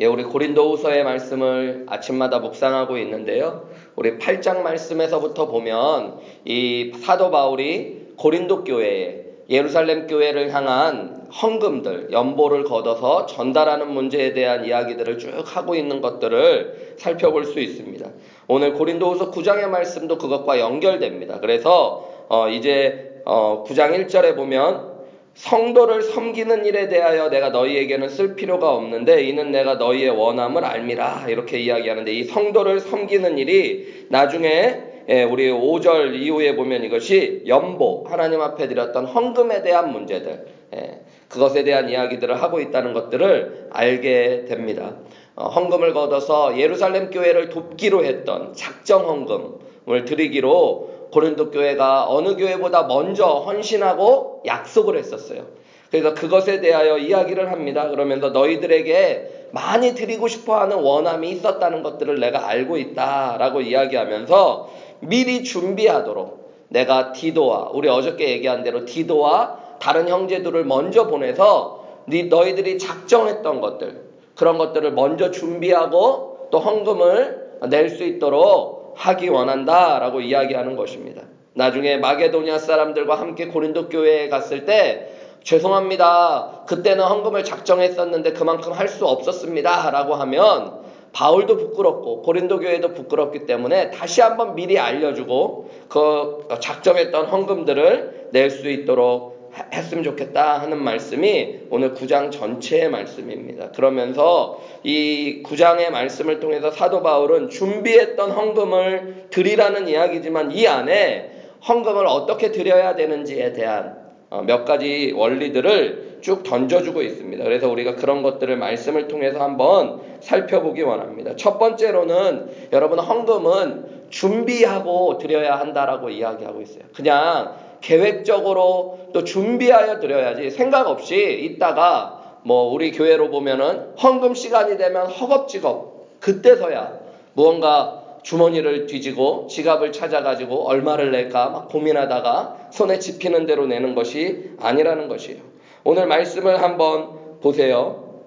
예, 우리 고린도후서의 말씀을 아침마다 묵상하고 있는데요. 우리 8장 말씀에서부터 보면 이 사도 바울이 고린도 교회에 예루살렘 교회를 향한 헌금들, 연보를 걷어서 전달하는 문제에 대한 이야기들을 쭉 하고 있는 것들을 살펴볼 수 있습니다. 오늘 고린도후서 9장의 말씀도 그것과 연결됩니다. 그래서 어 이제 어 9장 1절에 보면 성도를 섬기는 일에 대하여 내가 너희에게는 쓸 필요가 없는데 이는 내가 너희의 원함을 알미라 이렇게 이야기하는데 이 성도를 섬기는 일이 나중에 예, 우리 5절 이후에 보면 이것이 연보 하나님 앞에 드렸던 헌금에 대한 문제들 예, 그것에 대한 이야기들을 하고 있다는 것들을 알게 됩니다. 어, 헌금을 걷어서 예루살렘 교회를 돕기로 했던 작정 헌금을 드리기로 고린도 교회가 어느 교회보다 먼저 헌신하고 약속을 했었어요. 그래서 그것에 대하여 이야기를 합니다. 그러면서 너희들에게 많이 드리고 싶어 하는 원함이 있었다는 것들을 내가 알고 있다 라고 이야기하면서 미리 준비하도록 내가 디도와 우리 어저께 얘기한 대로 디도와 다른 형제들을 먼저 보내서 너희들이 작정했던 것들 그런 것들을 먼저 준비하고 또 헌금을 낼 수 있도록 하기 원한다 라고 이야기하는 것입니다. 나중에 마게도니아 사람들과 함께 고린도 교회에 갔을 때 죄송합니다. 그때는 헌금을 작정했었는데 그만큼 할 수 없었습니다. 라고 하면 바울도 부끄럽고 고린도 교회도 부끄럽기 때문에 다시 한번 미리 알려주고 그 작정했던 헌금들을 낼 수 있도록 했으면 좋겠다 하는 말씀이 오늘 9장 전체의 말씀입니다. 그러면서 이 9장의 말씀을 통해서 사도 바울은 준비했던 헌금을 드리라는 이야기지만 이 안에 헌금을 어떻게 드려야 되는지에 대한 어, 몇 가지 원리들을 쭉 던져주고 있습니다. 그래서 우리가 그런 것들을 말씀을 통해서 한번 살펴보기 원합니다. 첫 번째로는 여러분 헌금은 준비하고 드려야 한다라고 이야기하고 있어요. 그냥 계획적으로 또 준비하여 드려야지 생각 없이 있다가 뭐 우리 교회로 보면은 헌금 시간이 되면 허겁지겁 그때서야 무언가 주머니를 뒤지고 지갑을 찾아가지고 얼마를 낼까 막 고민하다가 손에 집히는 대로 내는 것이 아니라는 것이에요. 오늘 말씀을 한번 보세요.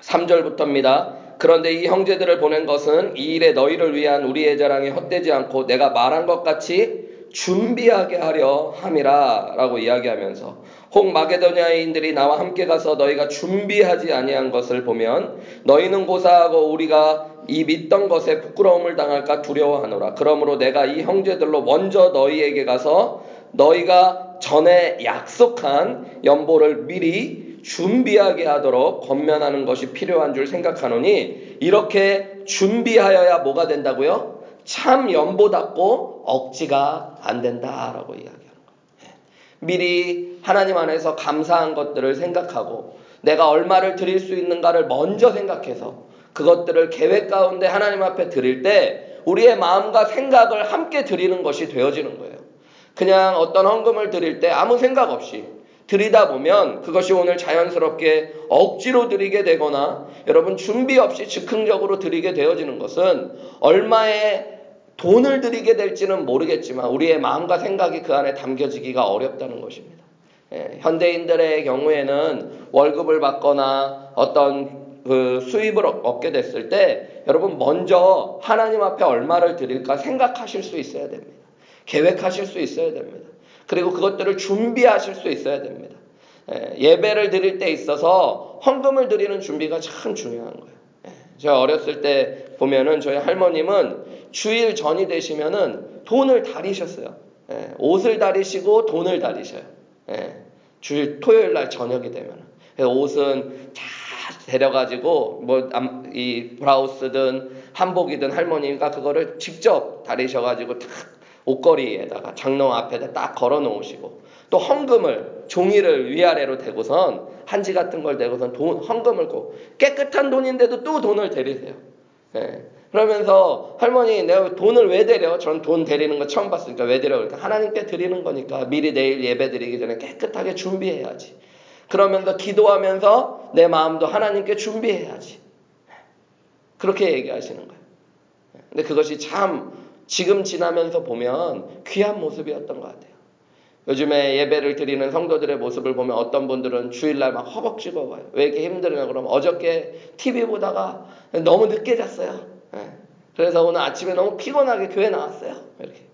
3절부터입니다. 그런데 이 형제들을 보낸 것은 이 일에 너희를 위한 우리의 자랑이 헛되지 않고 내가 말한 것 같이 준비하게 하려 함이라 라고 이야기하면서 혹 마게도냐인들이 나와 함께 가서 너희가 준비하지 아니한 것을 보면 너희는 고사하고 우리가 이 믿던 것에 부끄러움을 당할까 두려워하노라. 그러므로 내가 이 형제들로 먼저 너희에게 가서 너희가 전에 약속한 연보를 미리 준비하게 하도록 권면하는 것이 필요한 줄 생각하노니 이렇게 준비하여야 뭐가 된다고요? 참 연보답고 억지가 안 된다라고 이야기하는 거예요. 미리 하나님 안에서 감사한 것들을 생각하고 내가 얼마를 드릴 수 있는가를 먼저 생각해서 그것들을 계획 가운데 하나님 앞에 드릴 때 우리의 마음과 생각을 함께 드리는 것이 되어지는 거예요. 그냥 어떤 헌금을 드릴 때 아무 생각 없이 드리다 보면 그것이 오늘 자연스럽게 억지로 드리게 되거나 여러분 준비 없이 즉흥적으로 드리게 되어지는 것은 얼마의 돈을 들이게 될지는 모르겠지만 우리의 마음과 생각이 그 안에 담겨지기가 어렵다는 것입니다. 예, 현대인들의 경우에는 월급을 받거나 어떤 그 수입을 얻게 됐을 때 여러분 먼저 하나님 앞에 얼마를 드릴까 생각하실 수 있어야 됩니다. 계획하실 수 있어야 됩니다. 그리고 그것들을 준비하실 수 있어야 됩니다. 예, 예배를 드릴 때 있어서 헌금을 드리는 준비가 참 중요한 거예요. 제가 어렸을 때 보면은 저희 할머님은 주일 전이 되시면은 돈을 다리셨어요. 예, 옷을 다리시고 돈을 다리셔요. 예, 주일 토요일 날 저녁이 되면 옷은 다 데려가지고 뭐 이 브라우스든 한복이든 할머니가 그거를 직접 다리셔가지고 탁 옷걸이에다가 장롱 앞에다 딱 걸어 놓으시고 또 헌금을 종이를 위아래로 대고선 한지 같은 걸 대고선 돈 헌금을 꼭 깨끗한 돈인데도 또 돈을 대리세요. 예. 그러면서 할머니 내가 돈을 왜 대려? 전돈 대리는 거 처음 봤으니까 왜 대려? 그러니까 하나님께 드리는 거니까 미리 내일 예배 드리기 전에 깨끗하게 준비해야지. 그러면서 기도하면서 내 마음도 하나님께 준비해야지. 그렇게 얘기하시는 거예요. 근데 그것이 참 지금 지나면서 보면 귀한 모습이었던 것 같아요. 요즘에 예배를 드리는 성도들의 모습을 보면 어떤 분들은 주일날 막 허벅지고 가요. 왜 이렇게 힘들냐 그러면 어저께 TV 보다가 너무 늦게 잤어요. 예. 그래서 오늘 아침에 너무 피곤하게 교회 나왔어요. 이렇게.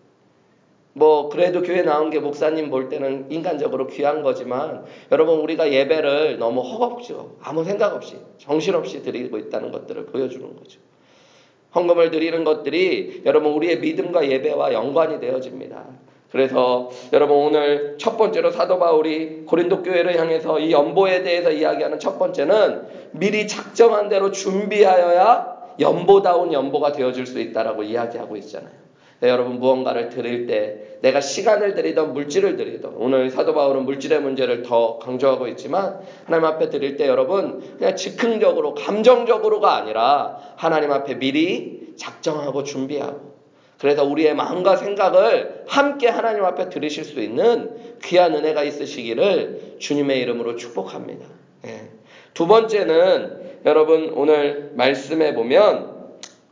뭐 그래도 교회 나온 게 목사님 볼 때는 인간적으로 귀한 거지만 여러분 우리가 예배를 너무 허겁지겁 아무 생각 없이 정신없이 드리고 있다는 것들을 보여주는 거죠. 헌금을 드리는 것들이 여러분 우리의 믿음과 예배와 연관이 되어집니다. 그래서 여러분 오늘 첫 번째로 사도 바울이 고린도 교회를 향해서 이 연보에 대해서 이야기하는 첫 번째는 미리 작정한 대로 준비하여야 연보다운 연보가 되어질 수 있다라고 이야기하고 있잖아요. 네, 여러분 무언가를 드릴 때 내가 시간을 드리던 물질을 드리던 오늘 사도 바울은 물질의 문제를 더 강조하고 있지만 하나님 앞에 드릴 때 여러분 그냥 즉흥적으로 감정적으로가 아니라 하나님 앞에 미리 작정하고 준비하고 그래서 우리의 마음과 생각을 함께 하나님 앞에 드리실 수 있는 귀한 은혜가 있으시기를 주님의 이름으로 축복합니다. 네. 두 번째는 여러분 오늘 말씀해 보면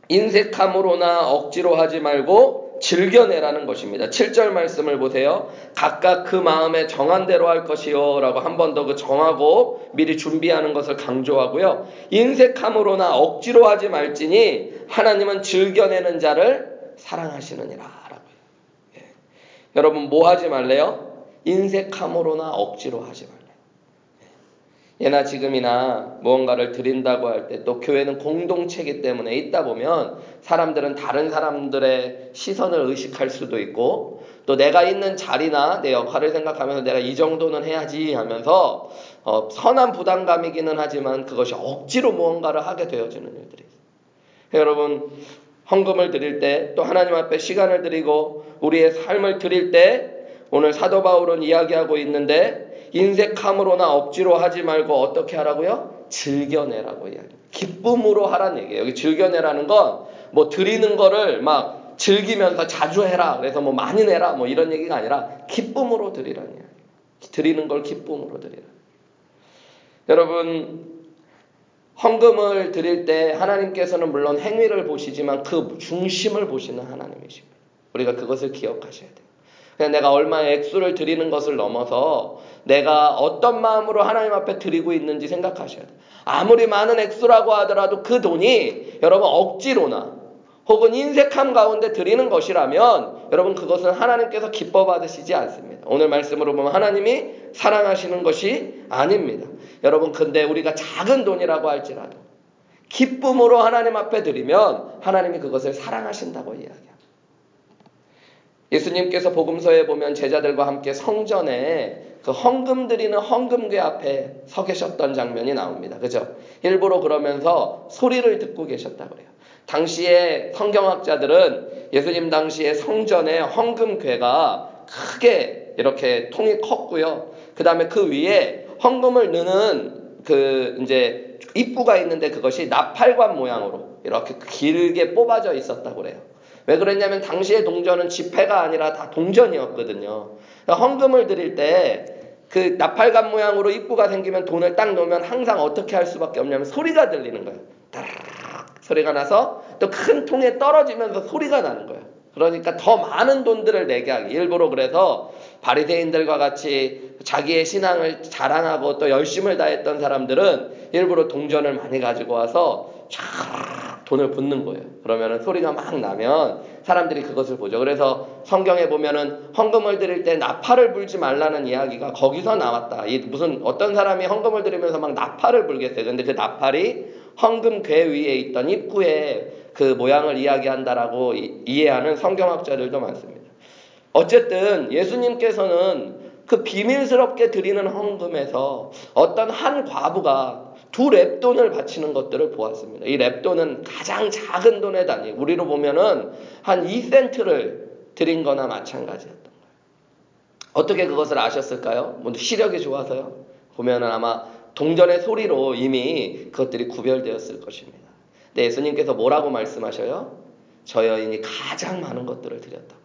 인색함으로나 억지로 하지 말고 즐겨내라는 것입니다. 7절 말씀을 보세요. 각각 그 마음에 정한 대로 할 것이요. 라고 한 번 더 그 정하고 미리 준비하는 것을 강조하고요. 인색함으로나 억지로 하지 말지니 하나님은 즐겨내는 자를 사랑하시느니라. 라고요. 예. 여러분 뭐 하지 말래요? 인색함으로나 억지로 하지 말래요. 예나 지금이나 무언가를 드린다고 할 때 또 교회는 공동체이기 때문에 있다 보면 사람들은 다른 사람들의 시선을 의식할 수도 있고 또 내가 있는 자리나 내 역할을 생각하면서 내가 이 정도는 해야지 하면서 어, 선한 부담감이기는 하지만 그것이 억지로 무언가를 하게 되어지는 일들이 있어요. 여러분 헌금을 드릴 때 또 하나님 앞에 시간을 드리고 우리의 삶을 드릴 때 오늘 사도 바울은 이야기하고 있는데 인색함으로나 억지로 하지 말고 어떻게 하라고요? 즐겨내라고 이야기. 기쁨으로 하라는 얘기예요. 여기 즐겨내라는 건 뭐 드리는 거를 막 즐기면서 자주 해라. 그래서 뭐 많이 내라. 뭐 이런 얘기가 아니라 기쁨으로 드리라는 이야기. 드리는 걸 기쁨으로 드리라. 여러분 헌금을 드릴 때 하나님께서는 물론 행위를 보시지만 그 중심을 보시는 하나님이십니다. 우리가 그것을 기억하셔야 돼요. 그냥 내가 얼마의 액수를 드리는 것을 넘어서 내가 어떤 마음으로 하나님 앞에 드리고 있는지 생각하셔야 돼요. 아무리 많은 액수라고 하더라도 그 돈이 여러분 억지로나 혹은 인색함 가운데 드리는 것이라면 여러분 그것은 하나님께서 기뻐 받으시지 않습니다. 오늘 말씀으로 보면 하나님이 사랑하시는 것이 아닙니다. 여러분 근데 우리가 작은 돈이라고 할지라도 기쁨으로 하나님 앞에 드리면 하나님이 그것을 사랑하신다고 이야기합니다. 예수님께서 복음서에 보면 제자들과 함께 성전에 그 헌금 드리는 헌금괴 앞에 서 계셨던 장면이 나옵니다. 그죠? 일부러 그러면서 소리를 듣고 계셨다고 그래요. 당시에 성경학자들은 예수님 당시에 성전에 헌금괴가 크게 이렇게 통이 컸고요. 그 다음에 그 위에 헌금을 넣는 그 이제 입구가 있는데 그것이 나팔관 모양으로 이렇게 길게 뽑아져 있었다고 그래요. 왜 그랬냐면 당시의 동전은 지폐가 아니라 다 동전이었거든요. 그러니까 헌금을 드릴 때 그 나팔관 모양으로 입구가 생기면 돈을 딱 놓으면 항상 어떻게 할 수밖에 없냐면 소리가 들리는 거예요. 따르르 소리가 나서 또 큰 통에 떨어지면서 소리가 나는 거예요. 그러니까 더 많은 돈들을 내게 하기 일부러 그래서 바리새인들과 같이 자기의 신앙을 자랑하고 또 열심을 다했던 사람들은 일부러 동전을 많이 가지고 와서 쫙 돈을 붓는 거예요. 그러면 소리가 막 나면 사람들이 그것을 보죠. 그래서 성경에 보면은 헌금을 드릴 때 나팔을 불지 말라는 이야기가 거기서 나왔다. 이 무슨 어떤 사람이 헌금을 드리면서 막 나팔을 불겠어요. 근데 그 나팔이 헌금 괴 위에 있던 입구에 그 모양을 이야기한다라고 이해하는 성경학자들도 많습니다. 어쨌든 예수님께서는 그 비밀스럽게 드리는 헌금에서 어떤 한 과부가 두 랩돈을 바치는 것들을 보았습니다. 이 랩돈은 가장 작은 돈의 단위. 우리로 보면은 한 2센트를 드린 거나 마찬가지였던 거예요. 어떻게 그것을 아셨을까요? 뭐 시력이 좋아서요? 보면은 아마 동전의 소리로 이미 그것들이 구별되었을 것입니다. 네, 예수님께서 뭐라고 말씀하셔요? 저 여인이 가장 많은 것들을 드렸다고요.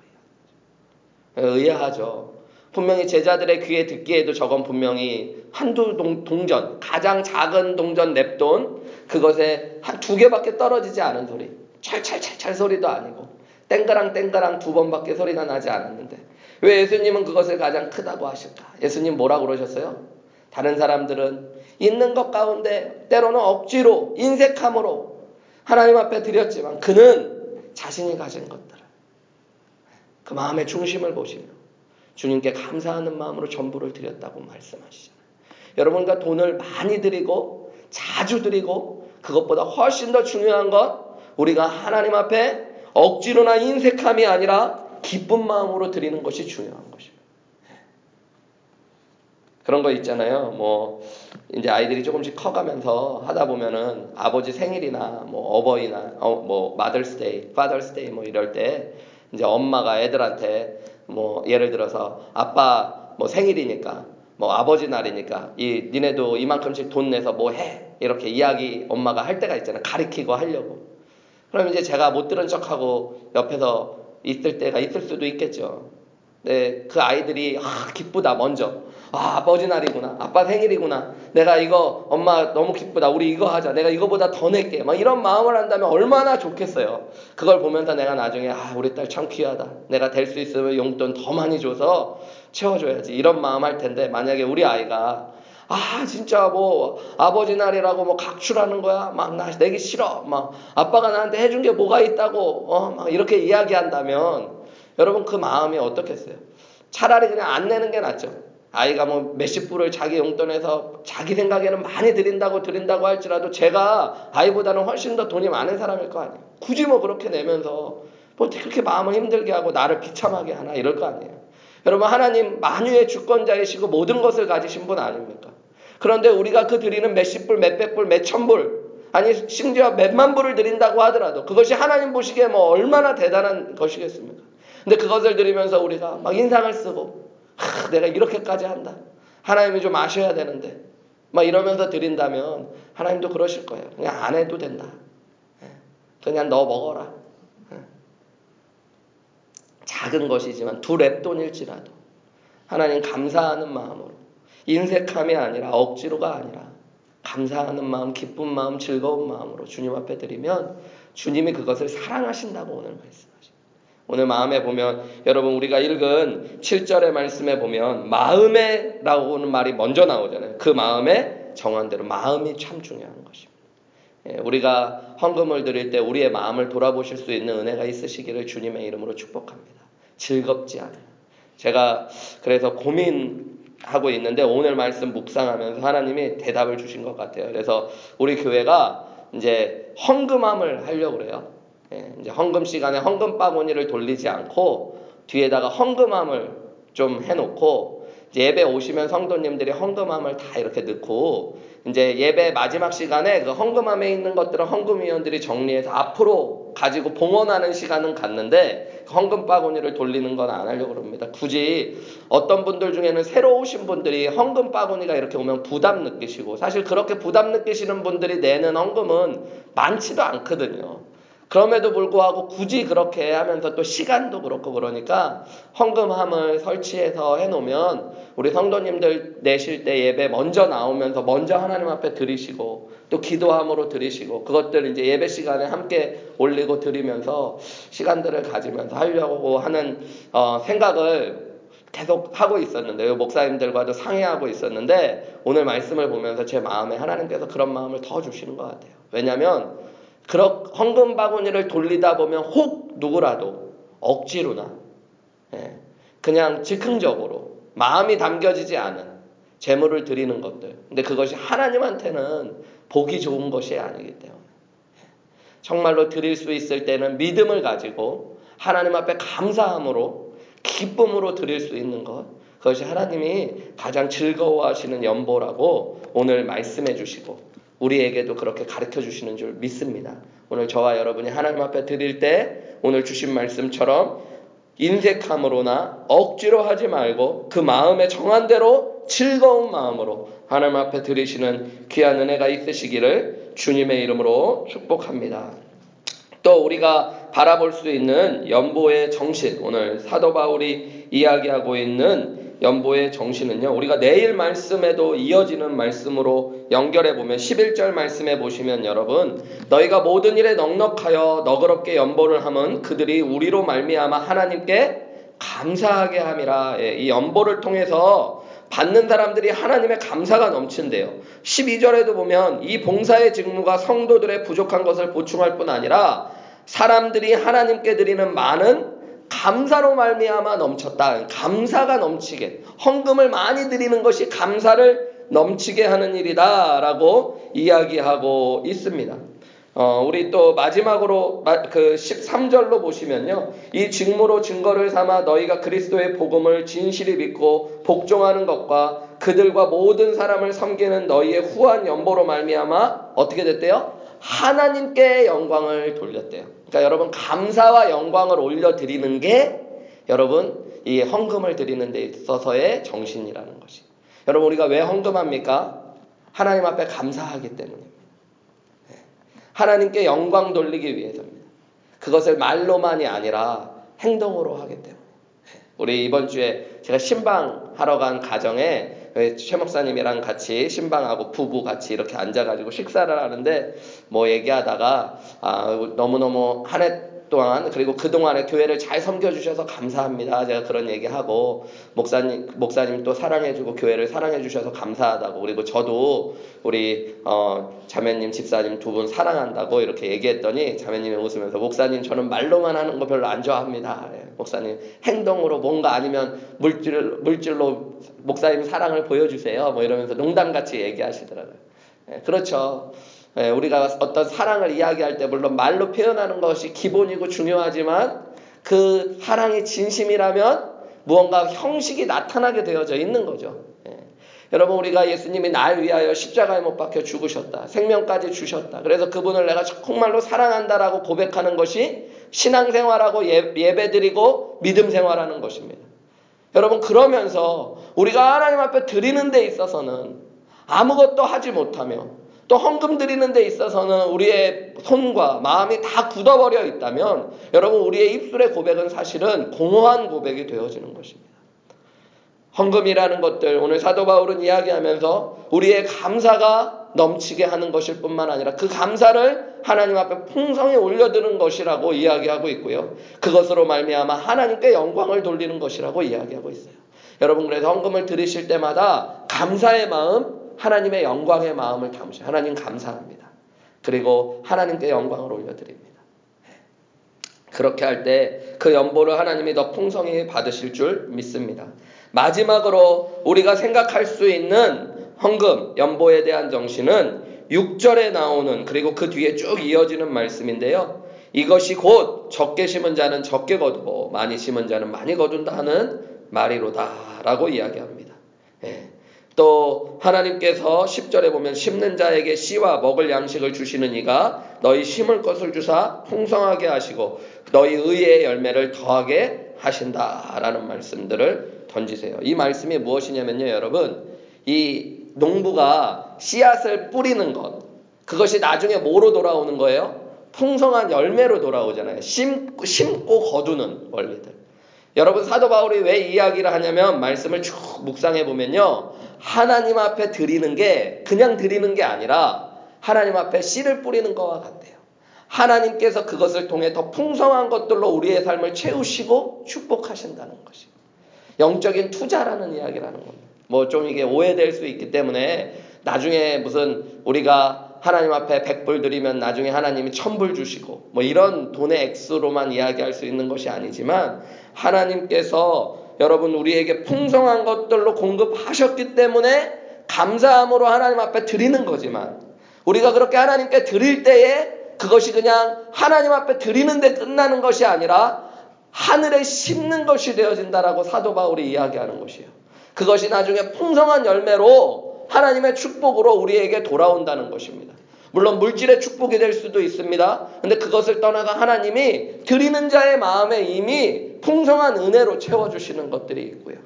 의아하죠. 분명히 제자들의 귀에 듣기에도 저건 분명히 한두 동, 동전, 가장 작은 동전 냅돈, 그것에 한 두 개밖에 떨어지지 않은 소리. 찰찰찰찰 소리도 아니고, 땡가랑 땡가랑 두 번밖에 소리가 나지 않았는데, 왜 예수님은 그것을 가장 크다고 하실까? 예수님 뭐라고 그러셨어요? 다른 사람들은 있는 것 가운데 때로는 억지로 인색함으로 하나님 앞에 드렸지만 그는 자신이 가진 것들을 그 마음의 중심을 보시며 주님께 감사하는 마음으로 전부를 드렸다고 말씀하시잖아요. 여러분과 돈을 많이 드리고 자주 드리고 그것보다 훨씬 더 중요한 건 우리가 하나님 앞에 억지로나 인색함이 아니라 기쁜 마음으로 드리는 것이 중요한 것입니다. 그런 거 있잖아요. 뭐 이제 아이들이 조금씩 커가면서 하다 보면은 아버지 생일이나 뭐 어버이나 어, 뭐 Mother's Day, Father's Day 뭐 이럴 때 이제 엄마가 애들한테 뭐 예를 들어서 아빠 뭐 생일이니까 뭐 아버지 날이니까 이 니네도 이만큼씩 돈 내서 뭐 해? 이렇게 이야기 엄마가 할 때가 있잖아요 가리키고 하려고. 그럼 이제 제가 못 들은 척하고 옆에서 있을 때가 있을 수도 있겠죠. 네, 그 아이들이 아 기쁘다 먼저. 아 아버지 날이구나. 아빠 생일이구나. 내가 이거 엄마 너무 기쁘다. 우리 이거 하자. 내가 이거보다 더 낼게. 막 이런 마음을 한다면 얼마나 좋겠어요. 그걸 보면서 내가 나중에 아 우리 딸 참 귀하다. 내가 될 수 있으면 용돈 더 많이 줘서 채워줘야지 이런 마음 할 텐데 만약에 우리 아이가 아 진짜 뭐 아버지 날이라고 뭐 각출하는 거야 막 나 내기 싫어 막 아빠가 나한테 해준 게 뭐가 있다고 어막 이렇게 이야기한다면 여러분 그 마음이 어떻겠어요? 차라리 그냥 안 내는 게 낫죠. 아이가 뭐 몇십 불을 자기 용돈에서 자기 생각에는 많이 드린다고 드린다고 할지라도 제가 아이보다는 훨씬 더 돈이 많은 사람일 거 아니에요. 굳이 뭐 그렇게 내면서 뭐 그렇게 마음을 힘들게 하고 나를 비참하게 하나 이럴 거 아니에요. 여러분 하나님 만유의 주권자이시고 모든 것을 가지신 분 아닙니까? 그런데 우리가 그 드리는 몇십 불, 몇백 불, 몇천 불 아니 심지어 몇만 불을 드린다고 하더라도 그것이 하나님 보시기에 뭐 얼마나 대단한 것이겠습니까? 근데 그것을 들으면서 우리가 막 인상을 쓰고 하, 내가 이렇게까지 한다. 하나님이 좀 아셔야 되는데 막 이러면서 드린다면 하나님도 그러실 거예요. 그냥 안 해도 된다. 예. 그냥 너 먹어라. 예. 작은 것이지만 두 랩돈일지라도 하나님 감사하는 마음으로 인색함이 아니라 억지로가 아니라 감사하는 마음, 기쁜 마음, 즐거운 마음으로 주님 앞에 드리면 주님이 그것을 사랑하신다고 오늘 말씀. 오늘 마음에 보면 여러분 우리가 읽은 7절의 말씀에 보면 마음에라고는 말이 먼저 나오잖아요. 그 마음에 정한대로 마음이 참 중요한 것입니다. 예, 우리가 헌금을 드릴 때 우리의 마음을 돌아보실 수 있는 은혜가 있으시기를 주님의 이름으로 축복합니다. 즐겁지 않아요. 제가 그래서 고민하고 있는데 오늘 말씀 묵상하면서 하나님이 대답을 주신 것 같아요. 그래서 우리 교회가 이제 헌금함을 하려고 그래요. 예, 이제 헌금 시간에 헌금 바구니를 돌리지 않고 뒤에다가 헌금함을 좀 해놓고 예배 오시면 성도님들이 헌금함을 다 이렇게 넣고 이제 예배 마지막 시간에 그 헌금함에 있는 것들을 헌금위원들이 정리해서 앞으로 가지고 봉헌하는 시간은 갔는데 그 헌금 바구니를 돌리는 건 안 하려고 그럽니다. 굳이 어떤 분들 중에는 새로 오신 분들이 헌금 바구니가 이렇게 오면 부담 느끼시고 사실 그렇게 부담 느끼시는 분들이 내는 헌금은 많지도 않거든요. 그럼에도 불구하고 굳이 그렇게 하면서 또 시간도 그렇고 그러니까 헌금함을 설치해서 해놓으면 우리 성도님들 내실 때 예배 먼저 나오면서 먼저 하나님 앞에 드리시고 또 기도함으로 드리시고 그것들 이제 예배 시간에 함께 올리고 드리면서 시간들을 가지면서 하려고 하는 어, 생각을 계속 하고 있었는데요. 목사님들과도 상의하고 있었는데 오늘 말씀을 보면서 제 마음에 하나님께서 그런 마음을 더 주시는 것 같아요. 왜냐하면 그런 헌금 바구니를 돌리다 보면 혹 누구라도 억지로나 예, 그냥 즉흥적으로 마음이 담겨지지 않은 재물을 드리는 것들. 근데 그것이 하나님한테는 보기 좋은 것이 아니기 때문에 정말로 드릴 수 있을 때는 믿음을 가지고 하나님 앞에 감사함으로 기쁨으로 드릴 수 있는 것. 그것이 하나님이 가장 즐거워하시는 연보라고 오늘 말씀해 주시고 우리에게도 그렇게 가르쳐 주시는 줄 믿습니다. 오늘 저와 여러분이 하나님 앞에 드릴 때 오늘 주신 말씀처럼 인색함으로나 억지로 하지 말고 그 마음에 정한 대로 즐거운 마음으로 하나님 앞에 드리시는 귀한 은혜가 있으시기를 주님의 이름으로 축복합니다. 또 우리가 바라볼 수 있는 연보의 정신, 오늘 사도 바울이 이야기하고 있는 연보의 정신은요. 우리가 내일 말씀에도 이어지는 말씀으로 연결해 보면 11절 말씀해 보시면 여러분 너희가 모든 일에 넉넉하여 너그럽게 연보를 하면 그들이 우리로 말미암아 하나님께 감사하게 함이라. 예, 이 연보를 통해서 받는 사람들이 하나님의 감사가 넘친대요. 12절에도 보면 이 봉사의 직무가 성도들의 부족한 것을 보충할 뿐 아니라 사람들이 하나님께 드리는 많은 감사로 말미암아 넘쳤다. 감사가 넘치게 헌금을 많이 드리는 것이 감사를 넘치게 하는 일이다라고 이야기하고 있습니다. 어, 우리 또 마지막으로 그 13절로 보시면요. 이 직무로 증거를 삼아 너희가 그리스도의 복음을 진실히 믿고 복종하는 것과 그들과 모든 사람을 섬기는 너희의 후한 연보로 말미암아 어떻게 됐대요? 하나님께 영광을 돌렸대요. 그러니까 여러분 감사와 영광을 올려 드리는 게 여러분 이 헌금을 드리는 데 있어서의 정신이라는 것이. 여러분 우리가 왜 헌금합니까? 하나님 앞에 감사하기 때문입니다. 하나님께 영광 돌리기 위해서입니다. 그것을 말로만이 아니라 행동으로 하기 때문에. 우리 이번 주에 제가 신방하러 간 가정에 최 목사님이랑 같이 신방하고 부부 같이 이렇게 앉아가지고 식사를 하는데 뭐 얘기하다가 아, 너무너무 한 해 동안 그리고 그동안에 교회를 잘 섬겨 주셔서 감사합니다. 제가 그런 얘기하고 목사님 목사님 또 사랑해 주고 교회를 사랑해 주셔서 감사하다고 그리고 저도 우리 어, 자매님 집사님 두 분 사랑한다고 이렇게 얘기했더니 자매님이 웃으면서 목사님 저는 말로만 하는 거 별로 안 좋아합니다. 예, 목사님 행동으로 뭔가 아니면 물질 물질로 목사님 사랑을 보여주세요. 뭐 이러면서 농담같이 얘기하시더라고요. 예, 그렇죠. 예, 우리가 어떤 사랑을 이야기할 때 물론 말로 표현하는 것이 기본이고 중요하지만 그 사랑이 진심이라면 무언가 형식이 나타나게 되어져 있는 거죠. 예. 여러분 우리가 예수님이 날 위하여 십자가에 못 박혀 죽으셨다. 생명까지 주셨다. 그래서 그분을 내가 정말로 사랑한다라고 고백하는 것이 신앙생활하고 예, 예배드리고 믿음 생활하는 것입니다. 여러분 그러면서 우리가 하나님 앞에 드리는 데 있어서는 아무것도 하지 못하며 또 헌금 드리는 데 있어서는 우리의 손과 마음이 다 굳어버려 있다면 여러분 우리의 입술의 고백은 사실은 공허한 고백이 되어지는 것입니다. 헌금이라는 것들 오늘 사도 바울은 이야기하면서 우리의 감사가 넘치게 하는 것일 뿐만 아니라 그 감사를 하나님 앞에 풍성히 올려드는 것이라고 이야기하고 있고요. 그것으로 말미암아 하나님께 영광을 돌리는 것이라고 이야기하고 있어요. 여러분 그래서 헌금을 드리실 때마다 감사의 마음 하나님의 영광의 마음을 담으셔. 하나님 감사합니다. 그리고 하나님께 영광을 올려드립니다. 그렇게 할 때 그 연보를 하나님이 더 풍성히 받으실 줄 믿습니다. 마지막으로 우리가 생각할 수 있는 헌금, 연보에 대한 정신은 6절에 나오는 그리고 그 뒤에 쭉 이어지는 말씀인데요. 이것이 곧 적게 심은 자는 적게 거두고 많이 심은 자는 많이 거둔다 하는 말이로다라고 이야기합니다. 예. 또 하나님께서 10절에 보면 심는 자에게 씨와 먹을 양식을 주시는 이가 너희 심을 것을 주사 풍성하게 하시고 너희 의의 열매를 더하게 하신다라는 말씀들을 던지세요. 이 말씀이 무엇이냐면요, 여러분. 이 농부가 씨앗을 뿌리는 것. 그것이 나중에 뭐로 돌아오는 거예요? 풍성한 열매로 돌아오잖아요. 심고, 심고 거두는 원리들. 여러분 사도 바울이 왜 이야기를 하냐면 말씀을 쭉 묵상해 보면요. 하나님 앞에 드리는 게 그냥 드리는 게 아니라 하나님 앞에 씨를 뿌리는 것과 같대요. 하나님께서 그것을 통해 더 풍성한 것들로 우리의 삶을 채우시고 축복하신다는 것이 영적인 투자라는 이야기라는 겁니다. 뭐 좀 이게 오해될 수 있기 때문에 나중에 무슨 우리가 하나님 앞에 백불 드리면 나중에 하나님이 천불 주시고 뭐 이런 돈의 액수로만 이야기할 수 있는 것이 아니지만 하나님께서 여러분 우리에게 풍성한 것들로 공급하셨기 때문에 감사함으로 하나님 앞에 드리는 거지만 우리가 그렇게 하나님께 드릴 때에 그것이 그냥 하나님 앞에 드리는데 끝나는 것이 아니라 하늘에 심는 것이 되어진다라고 사도 바울이 이야기하는 것이에요. 그것이 나중에 풍성한 열매로 하나님의 축복으로 우리에게 돌아온다는 것입니다. 물론 물질의 축복이 될 수도 있습니다. 근데 그것을 떠나서 하나님이 드리는 자의 마음에 이미 풍성한 은혜로 채워주시는 것들이 있고요.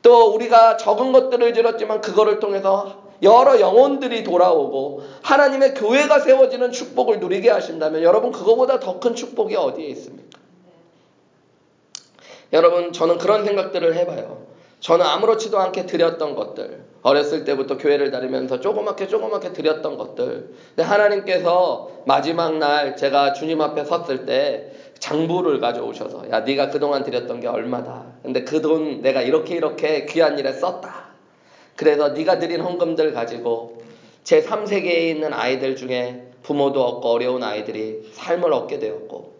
또 우리가 적은 것들을 들었지만 그거를 통해서 여러 영혼들이 돌아오고 하나님의 교회가 세워지는 축복을 누리게 하신다면 여러분 그거보다 더 큰 축복이 어디에 있습니까? 여러분 저는 그런 생각들을 해봐요. 저는 아무렇지도 않게 드렸던 것들 어렸을 때부터 교회를 다니면서 조그맣게 조그맣게 드렸던 것들. 근데 하나님께서 마지막 날 제가 주님 앞에 섰을 때 장부를 가져오셔서 야 네가 그동안 드렸던 게 얼마다. 근데 그 돈 내가 이렇게 이렇게 귀한 일에 썼다. 그래서 네가 드린 헌금들 가지고 제 3세계에 있는 아이들 중에 부모도 없고 어려운 아이들이 삶을 얻게 되었고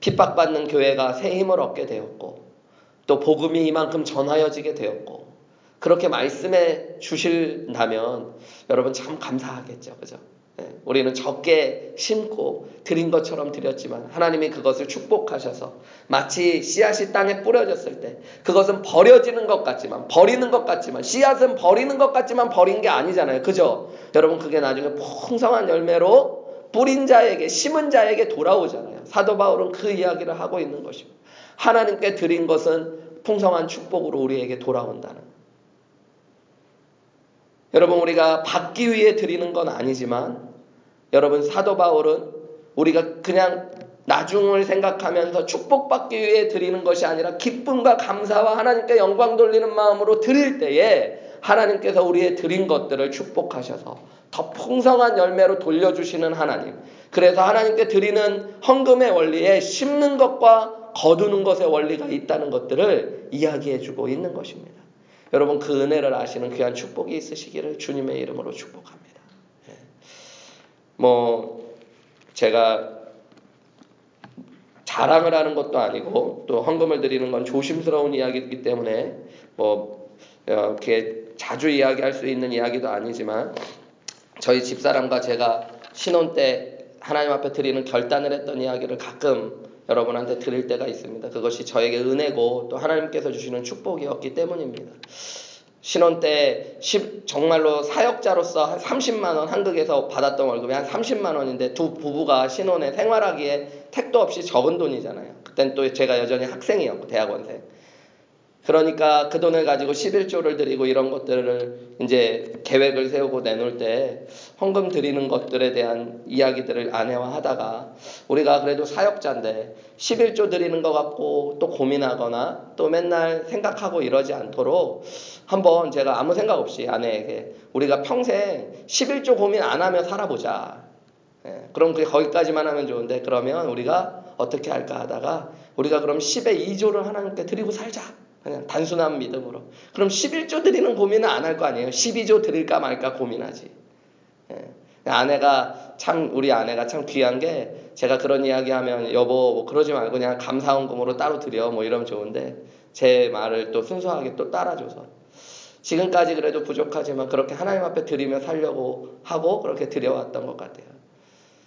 핍박받는 교회가 새 힘을 얻게 되었고 또 복음이 이만큼 전하여지게 되었고 그렇게 말씀해 주신다면 여러분 참 감사하겠죠. 그죠? 네, 우리는 적게 심고 드린 것처럼 드렸지만 하나님이 그것을 축복하셔서 마치 씨앗이 땅에 뿌려졌을 때 그것은 버려지는 것 같지만 버리는 것 같지만 씨앗은 버리는 것 같지만 버린 게 아니잖아요. 그죠? 여러분 그게 나중에 풍성한 열매로 뿌린 자에게 심은 자에게 돌아오잖아요. 사도 바울은 그 이야기를 하고 있는 것입니다. 하나님께 드린 것은 풍성한 축복으로 우리에게 돌아온다는 여러분 우리가 받기 위해 드리는 건 아니지만 여러분 사도 바울은 우리가 그냥 나중을 생각하면서 축복받기 위해 드리는 것이 아니라 기쁨과 감사와 하나님께 영광 돌리는 마음으로 드릴 때에 하나님께서 우리의 드린 것들을 축복하셔서 더 풍성한 열매로 돌려주시는 하나님. 그래서 하나님께 드리는 헌금의 원리에 심는 것과 거두는 것의 원리가 있다는 것들을 이야기해 주고 있는 것입니다. 여러분 그 은혜를 아시는 귀한 축복이 있으시기를 주님의 이름으로 축복합니다. 예. 뭐 제가 자랑을 하는 것도 아니고 또 헌금을 드리는 건 조심스러운 이야기이기 때문에 뭐 이렇게 자주 이야기할 수 있는 이야기도 아니지만 저희 집사람과 제가 신혼 때 하나님 앞에 드리는 결단을 했던 이야기를 가끔 여러분한테 드릴 때가 있습니다. 그것이 저에게 은혜고 또 하나님께서 주시는 축복이었기 때문입니다. 신혼 때 정말로 사역자로서 한 30만 원 한국에서 받았던 월급이 한 30만 원인데 두 부부가 신혼에 생활하기에 택도 없이 적은 돈이잖아요. 그땐 또 제가 여전히 학생이었고 대학원생. 그러니까 그 돈을 가지고 11조를 드리고 이런 것들을 이제 계획을 세우고 내놓을 때 헌금 드리는 것들에 대한 이야기들을 아내와 하다가 우리가 그래도 사역자인데 11조 드리는 것 같고 또 고민하거나 또 맨날 생각하고 이러지 않도록 한번 제가 아무 생각 없이 아내에게 우리가 평생 11조 고민 안 하며 살아보자. 예, 그럼 그게 거기까지만 하면 좋은데 그러면 우리가 어떻게 할까 하다가 우리가 그럼 10의 2조를 하나님께 드리고 살자. 그냥 단순한 믿음으로. 그럼 11조 드리는 고민은 안 할 거 아니에요. 12조 드릴까 말까 고민하지. 예. 아내가 참 우리 아내가 참 귀한 게 제가 그런 이야기하면 여보 뭐 그러지 말고 그냥 감사원금으로 따로 드려 뭐 이러면 좋은데 제 말을 또 순수하게 또 따라줘서 지금까지 그래도 부족하지만 그렇게 하나님 앞에 드리며 살려고 하고 그렇게 드려왔던 것 같아요.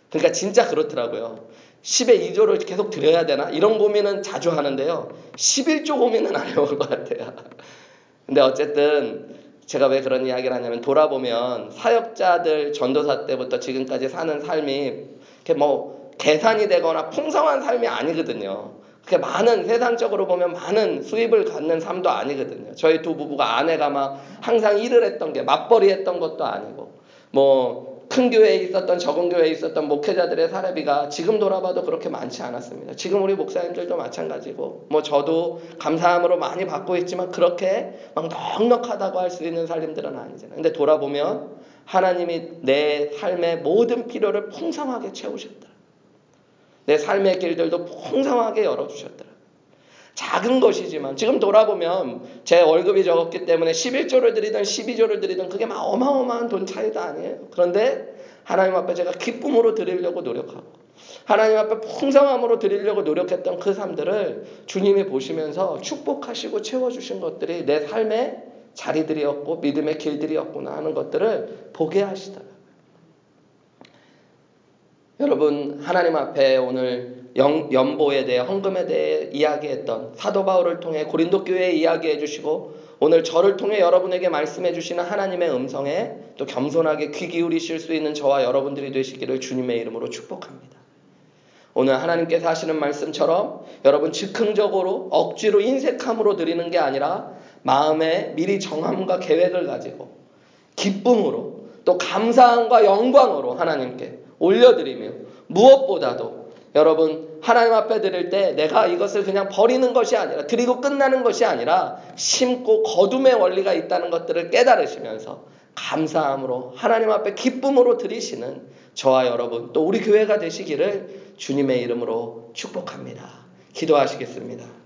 그러니까 진짜 그렇더라고요. 10의 2조를 계속 드려야 되나? 이런 고민은 자주 하는데요. 11조 고민은 안 해본 것 같아요. 근데 어쨌든 제가 왜 그런 이야기를 하냐면 돌아보면 사역자들 전도사 때부터 지금까지 사는 삶이 이렇게 뭐 계산이 되거나 풍성한 삶이 아니거든요. 그게 많은 세상적으로 보면 많은 수입을 갖는 삶도 아니거든요. 저희 두 부부가 아내가 막 항상 일을 했던 게 맞벌이 했던 것도 아니고 뭐 큰 교회에 있었던 적은 교회에 있었던 목회자들의 사례비가 지금 돌아봐도 그렇게 많지 않았습니다. 지금 우리 목사님들도 마찬가지고 뭐 저도 감사함으로 많이 받고 있지만 그렇게 막 넉넉하다고 할 수 있는 살림들은 아니잖아요. 근데 돌아보면 하나님이 내 삶의 모든 필요를 풍성하게 채우셨다. 내 삶의 길들도 풍성하게 열어주셨다. 작은 것이지만 지금 돌아보면 제 월급이 적었기 때문에 11조를 드리든 12조를 드리든 그게 막 어마어마한 돈 차이도 아니에요. 그런데 하나님 앞에 제가 기쁨으로 드리려고 노력하고 하나님 앞에 풍성함으로 드리려고 노력했던 그 삶들을 주님이 보시면서 축복하시고 채워주신 것들이 내 삶의 자리들이었고 믿음의 길들이었구나 하는 것들을 보게 하시더라고요. 여러분 하나님 앞에 오늘 영, 연보에 대해 헌금에 대해 이야기했던 사도 바울을 통해 고린도 교회에 이야기해 주시고 오늘 저를 통해 여러분에게 말씀해 주시는 하나님의 음성에 또 겸손하게 귀 기울이실 수 있는 저와 여러분들이 되시기를 주님의 이름으로 축복합니다. 오늘 하나님께서 하시는 말씀처럼 여러분 즉흥적으로 억지로 인색함으로 드리는 게 아니라 마음에 미리 정함과 계획을 가지고 기쁨으로 또 감사함과 영광으로 하나님께 올려드리며 무엇보다도 여러분 하나님 앞에 드릴 때 내가 이것을 그냥 버리는 것이 아니라 드리고 끝나는 것이 아니라 심고 거둠의 원리가 있다는 것들을 깨달으시면서 감사함으로 하나님 앞에 기쁨으로 드리시는 저와 여러분 또 우리 교회가 되시기를 주님의 이름으로 축복합니다. 기도하시겠습니다.